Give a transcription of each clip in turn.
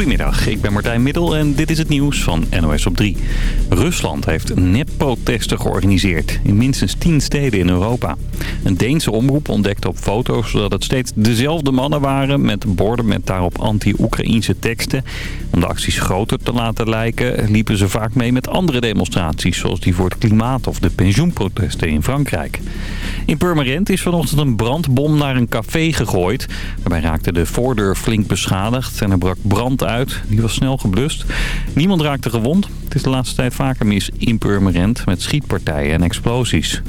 Goedemiddag, ik ben Martijn Middel en dit is het nieuws van NOS op 3. Rusland heeft nepprotesten georganiseerd in minstens 10 steden in Europa. Een Deense omroep ontdekte op foto's dat het steeds dezelfde mannen waren... met borden met daarop anti-Oekraïnse teksten. Om de acties groter te laten lijken liepen ze vaak mee met andere demonstraties... zoals die voor het klimaat of de pensioenprotesten in Frankrijk. In Purmerend is vanochtend een brandbom naar een café gegooid. Daarbij raakte de voordeur flink beschadigd en er brak brand uit. Die was snel geblust. Niemand raakte gewond. Het is de laatste tijd vaker mis in Purmerend met schietpartijen en explosies.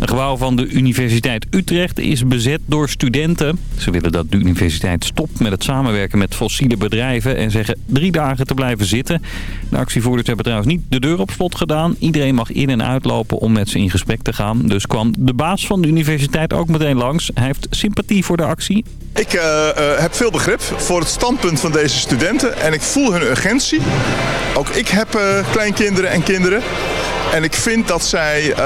Een gebouw van de Universiteit Utrecht is bezet door studenten. Ze willen dat de universiteit stopt met het samenwerken met fossiele bedrijven... en zeggen drie dagen te blijven zitten. De actievoerders hebben trouwens niet de deur op slot gedaan. Iedereen mag in- en uitlopen om met ze in gesprek te gaan. Dus kwam de baas van de universiteit ook meteen langs. Hij heeft sympathie voor de actie. Ik uh, uh, heb veel begrip voor het standpunt van deze studenten en ik voel hun urgentie. Ook ik heb uh, kleinkinderen en kinderen. En ik vind dat zij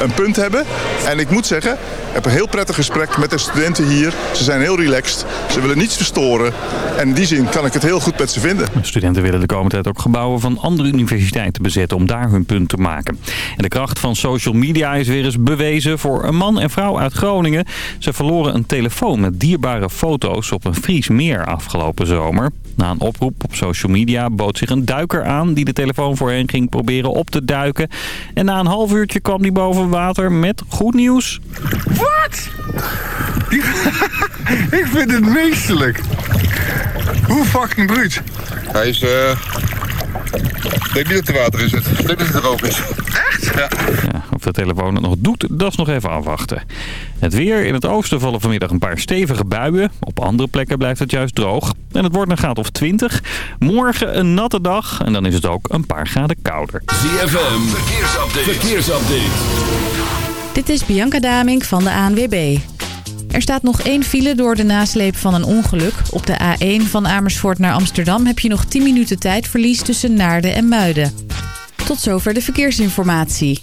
een punt hebben. En ik moet zeggen, ik heb een heel prettig gesprek met de studenten hier. Ze zijn heel relaxed. Ze willen niets verstoren. En in die zin kan ik het heel goed met ze vinden. Studenten willen de komende tijd ook gebouwen van andere universiteiten bezetten om daar hun punt te maken. En de kracht van social media is weer eens bewezen voor een man en vrouw uit Groningen. Ze verloren een telefoon met dierbare foto's op een Fries meer afgelopen zomer. Na een oproep op social media bood zich een duiker aan die de telefoon voor hen ging proberen op te duiken. En na een half uurtje kwam die boven water met goed nieuws. Wat? ik vind het meesterlijk. Hoe fucking bruut. Hij is... eh. Ik denk niet dat het water is. Het. Ik denk dat het droog is. Echt? Ja. ja. De telefoon het nog doet, dat is nog even afwachten. Het weer. In het oosten vallen vanmiddag een paar stevige buien. Op andere plekken blijft het juist droog. En het wordt een graad of 20. Morgen een natte dag. En dan is het ook een paar graden kouder. ZFM. Verkeersupdate. Verkeersupdate. Dit is Bianca Daming van de ANWB. Er staat nog één file door de nasleep van een ongeluk. Op de A1 van Amersfoort naar Amsterdam heb je nog 10 minuten tijdverlies tussen Naarden en Muiden. Tot zover de verkeersinformatie.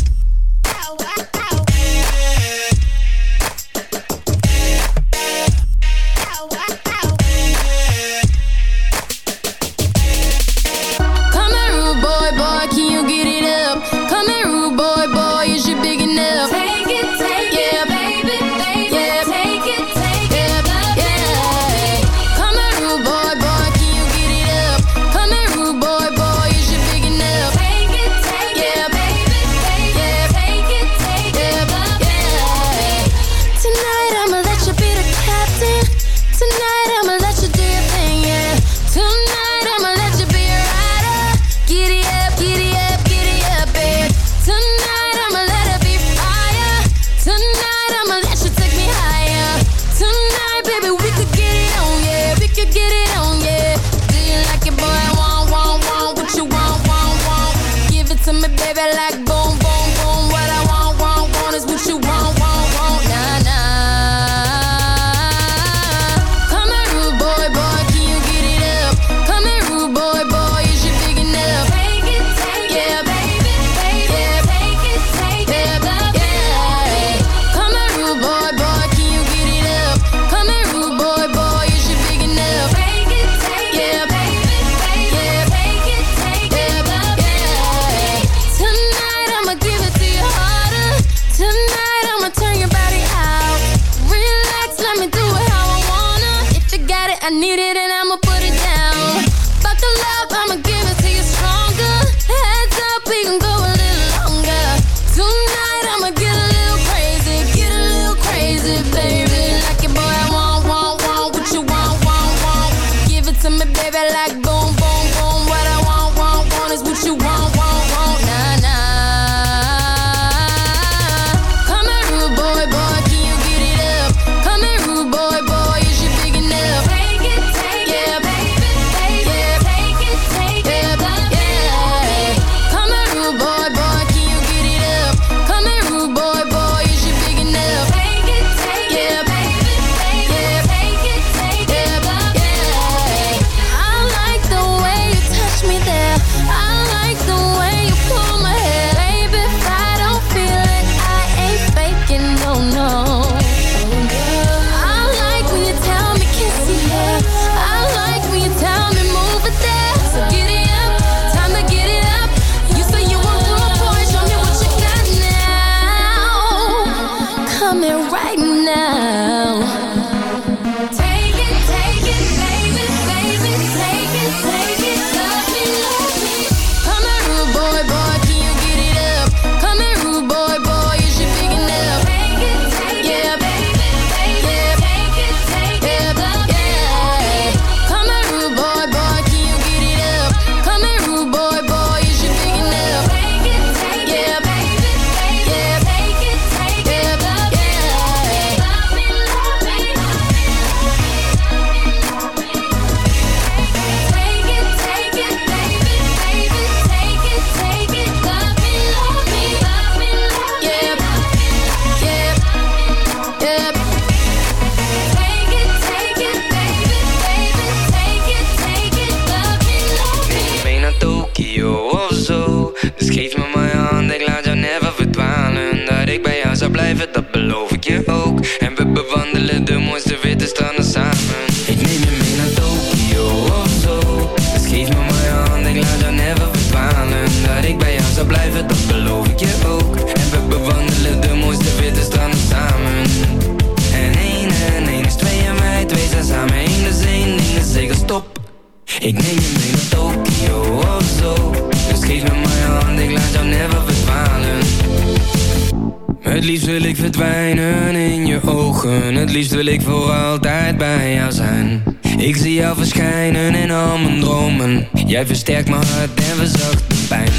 In al mijn dromen. Jij versterkt mijn hart en verzacht de pijn.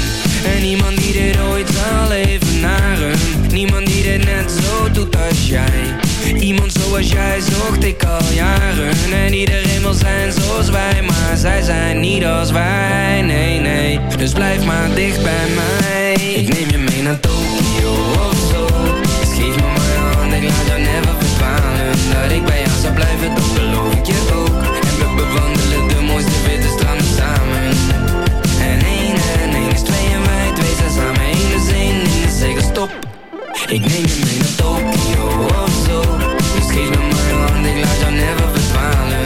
En niemand die dit ooit zal evenaren Niemand die dit net zo doet als jij. Iemand zoals jij zocht ik al jaren. En iedereen wil zijn zoals wij Maar zij zijn niet als wij, nee nee. Dus blijf maar dicht bij mij. Ik neem je Ik neem je mee naar Tokio of zo. Geef me mijn hand, ik laat jou never verdwalen.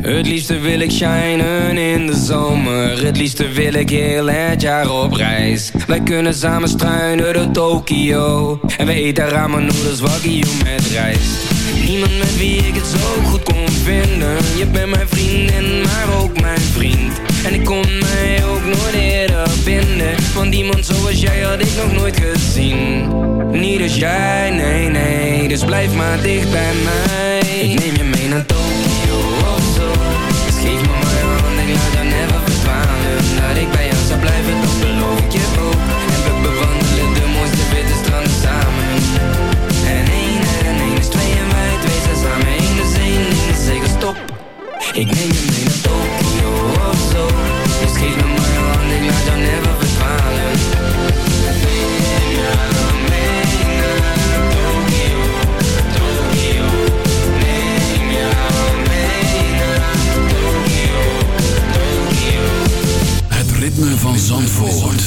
Het liefste wil ik shinen in de zomer. Het liefste wil ik heel het jaar op reis. Wij kunnen samen struinen door Tokio En we eten ramen noedels wagyu met rijst. Niemand met wie ik het zo goed kon vinden. Je bent mijn vriendin, maar ook mijn vriend. En ik kon mij ook nooit vinden Want iemand zoals jij had ik nog nooit gezien. Niet als jij, nee, nee. Dus blijf maar dicht bij mij. Ik neem je mee naar Tokio of Dus geef me mijn hand, ik laat jou never verdwalen. Dat ik bij jou zou blijven, dat beloof ik je ook. En we bewandelen de mooiste witte stranden samen. En één en één is twee en wij twee zijn samen één. Is één is zeker stop. Ik neem Zandvoort.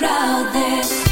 Crowd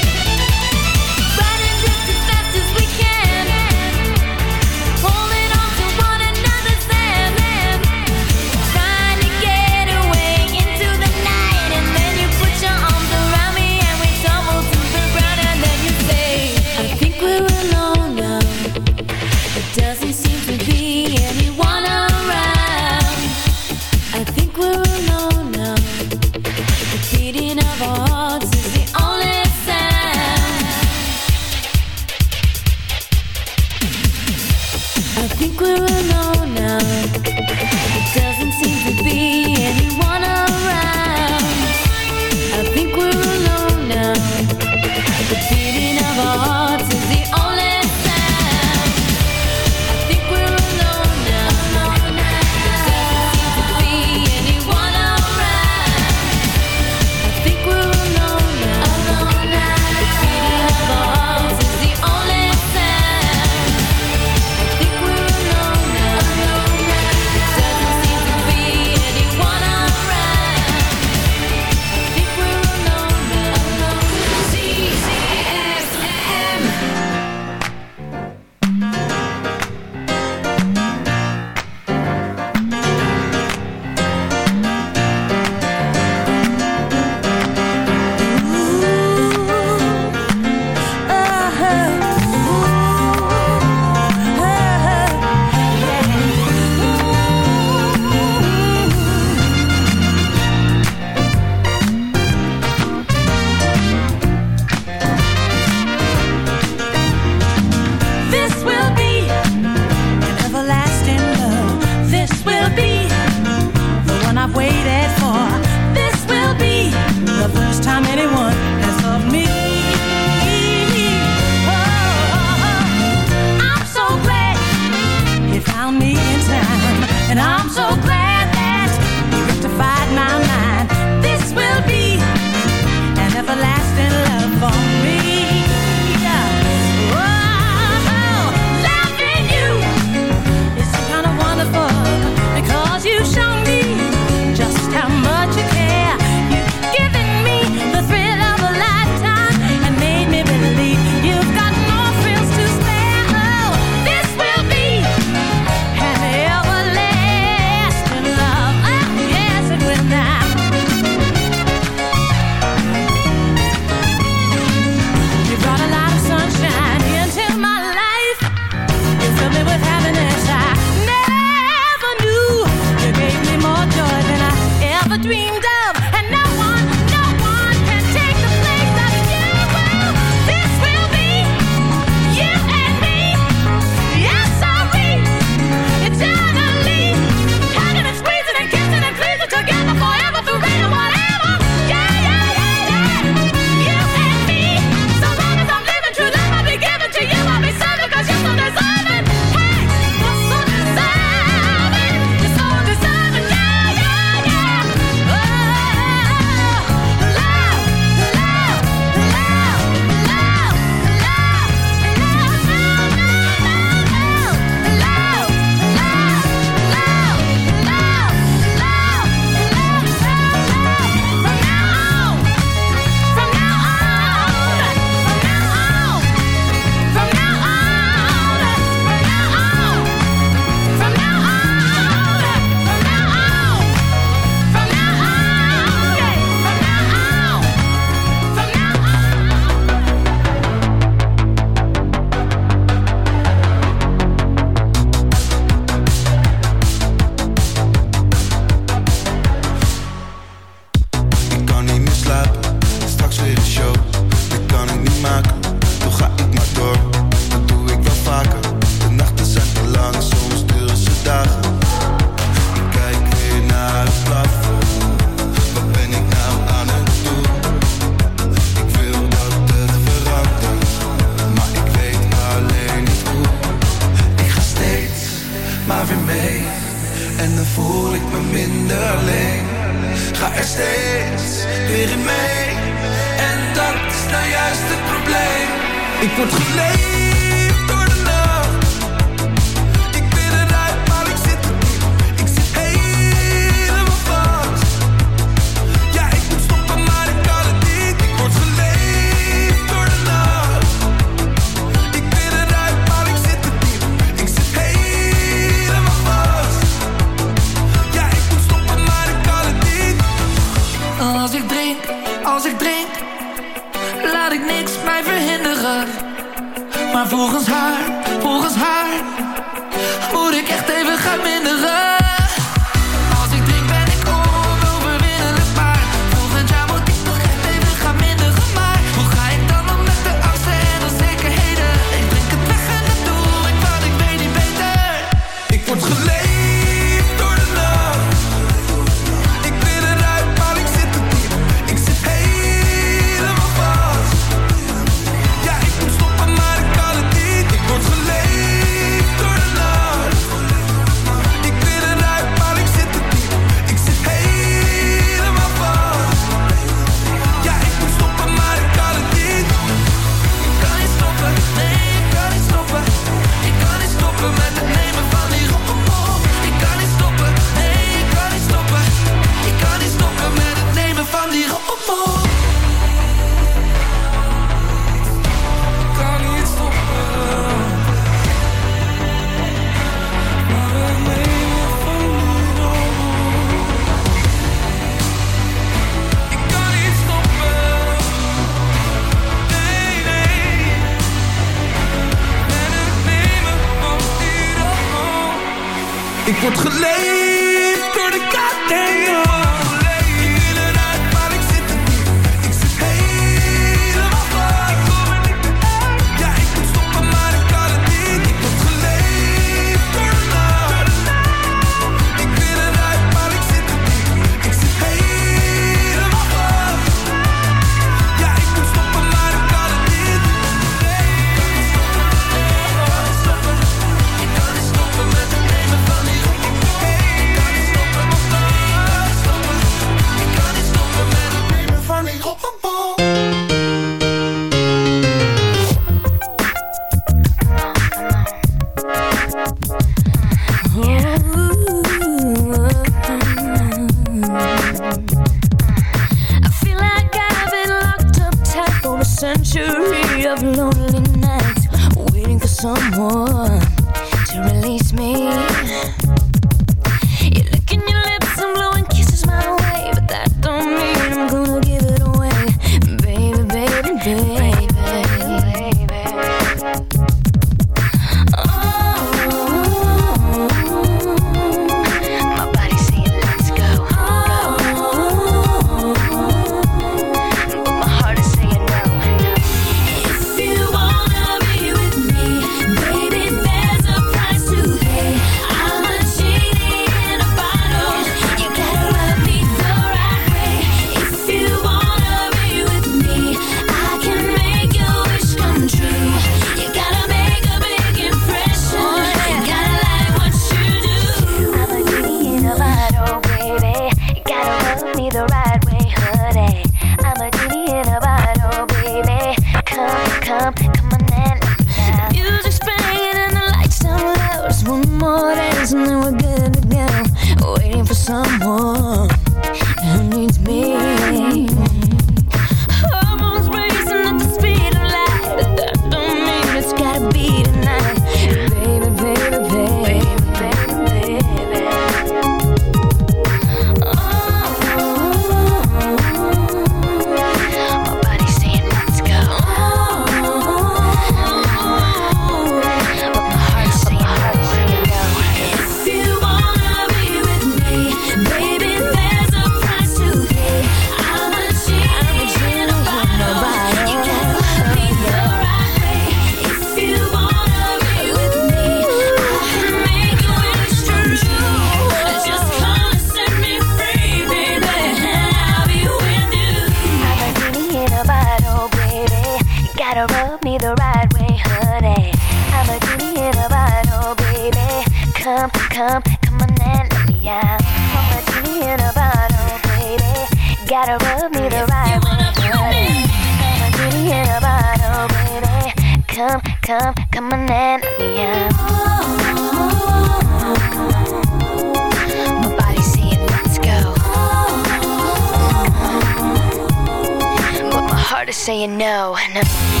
you know. no.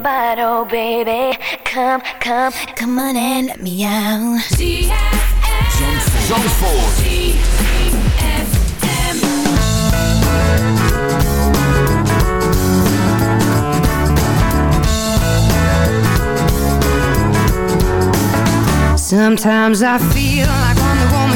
bottle, baby. Come, come, come on and let me out. Sometimes I feel like I'm the woman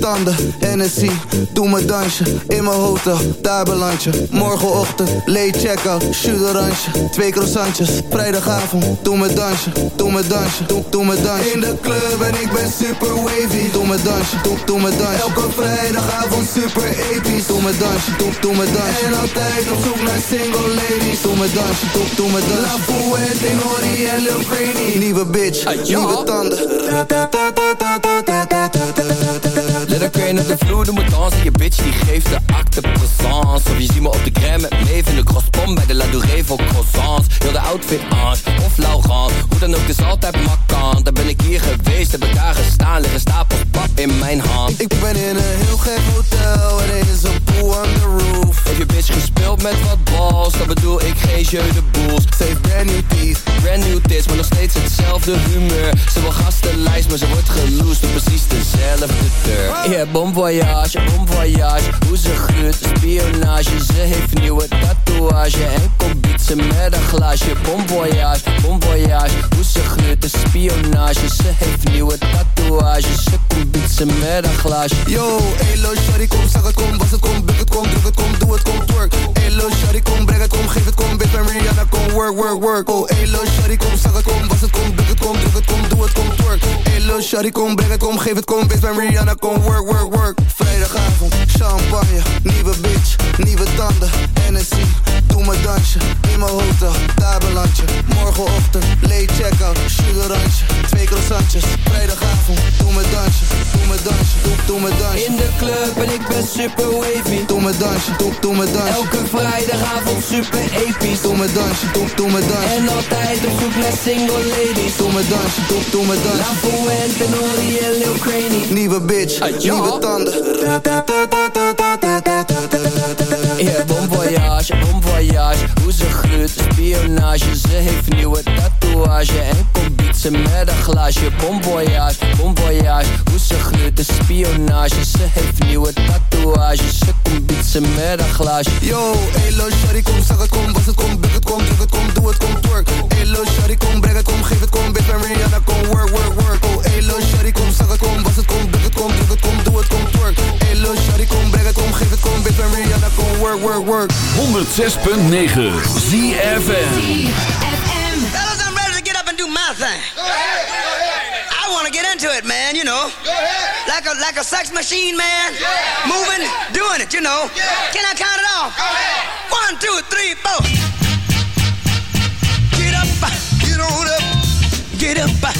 tanden, Hennessy, doe me dansje, in mijn hotel, daar beland je. Morgenochtend, late check-out, shoot oranje, twee croissantjes. Vrijdagavond, doe me dansje, doe me dansje, doe, doe me dansje. In de club en ik ben super wavy, doe me dansje, doe, doe me dansje. Elke vrijdagavond super episch, doe me dansje, doe, doe me dansje. En altijd op zoek naar single ladies, doe me dansje, doe, doe me dansje. La Fuente, Nori en Lil Craney, nieuwe bitch, nieuwe tanden. Let een crane op de vloer, doe me dansen Je bitch die geeft de acte présence. Of je ziet me op de gram met Maeve in de crosspom Bij de La Douree voor croissants. Heel de outfit Ange of Laurent. Hoe dan ook, is altijd makkant Dan ben ik hier geweest, heb ik daar gestaan. Liggen stapels pap in mijn hand. Ik ben in een heel gek hotel En er is een pool on the roof. Heb je bitch gespeeld met wat balls? Dan bedoel ik geen jeu de boels. Heeft brand new teeth. Brand new tits, maar nog steeds hetzelfde humeur. Ze wil gastenlijst, maar ze wordt geloosd Door precies dezelfde deur. Yeah, bon voyage, bon voyage Hoe ze gluurt, spionage Ze heeft nieuwe tatoeage En komt bietsen met een glaasje Bon voyage, bon voyage Hoe ze gluurt, de spionage Ze heeft nieuwe tatoeage Ze komt bietsen met een glaasje Yo, elo, shawty, kom, zag het, kom, was het, kom, buk het, kom, druk het, kom, doe het, kom, twerk Elo, shawty, kom, breng het, kom, geef het, kom, bitch, ben Rihanna, kom, work, work, work Oh, elo, shawty, kom, zag het, kom, was het, kom, buk het, kom, druk het, kom, doe het, kom, twerk Elo, shawty, kom, breng het, kom, geef het, kom, bitch, ben Rihanna, kom, work, work, work Vrijdagavond, champagne, nieuwe bitch, nieuwe tanden, Hennessy Doe me dansje, in mijn hotel, daar beland je Morgenochtend, late check-out, sugarantje, twee croissantjes. Vrijdagavond, doe me dansje, doe me dansje, doe, doe me dansje. In de club en ik ben super wavy. Doe me dansje, doe, doe me dansje. Elke vrijdagavond super episch. Doe me dansje, doe, doe me dansje. En altijd op zoek naar single ladies. Doe me dansje, doe, doe me dansje. La Fuente, Nori en Lil Craney Nieuwe bitch, nieuwe tanden. Yeah, bon voyage, bon voyage. Hoe ze gluurt, spionage. Ze heeft nieuwe tatoeage En komt bietsen met een glaasje. Bon voyage, bon voyage. Hoe ze gluurt, de spionage. Ze heeft nieuwe tatoeage. Ze komt bietsen met een glaasje. Yo, elo, shawty, kom, zag het, kom, was het, kom, buk het, kom, druk het, kom, doe het, kom, twerk. Elo, shawty, kom, breng het, kom, geef het, kom, bitch, Rihanna, kom, work, work, work. Oh, het, kom twerk Hey lil shawty, kom brengen, kom geven, kom wit en Rihanna, kom work, work, work. 106.9 ZFM ZFM Fellas, I'm ready to get up and do my thing. Go ahead, go ahead. I want to get into it, man, you know. Go ahead. Like a, like a sex machine, man. Yeah. Moving, doing it, you know. Yeah. Can I count it off? Go ahead. One, two, three, four. Get up, get on up, get up.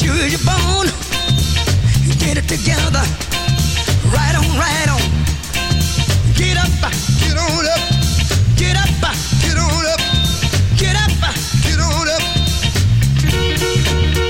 Sure you're born. Get it together. Right on, right on. Get up, uh. get on up. Get up, uh. get on up. Get up, uh. get on up.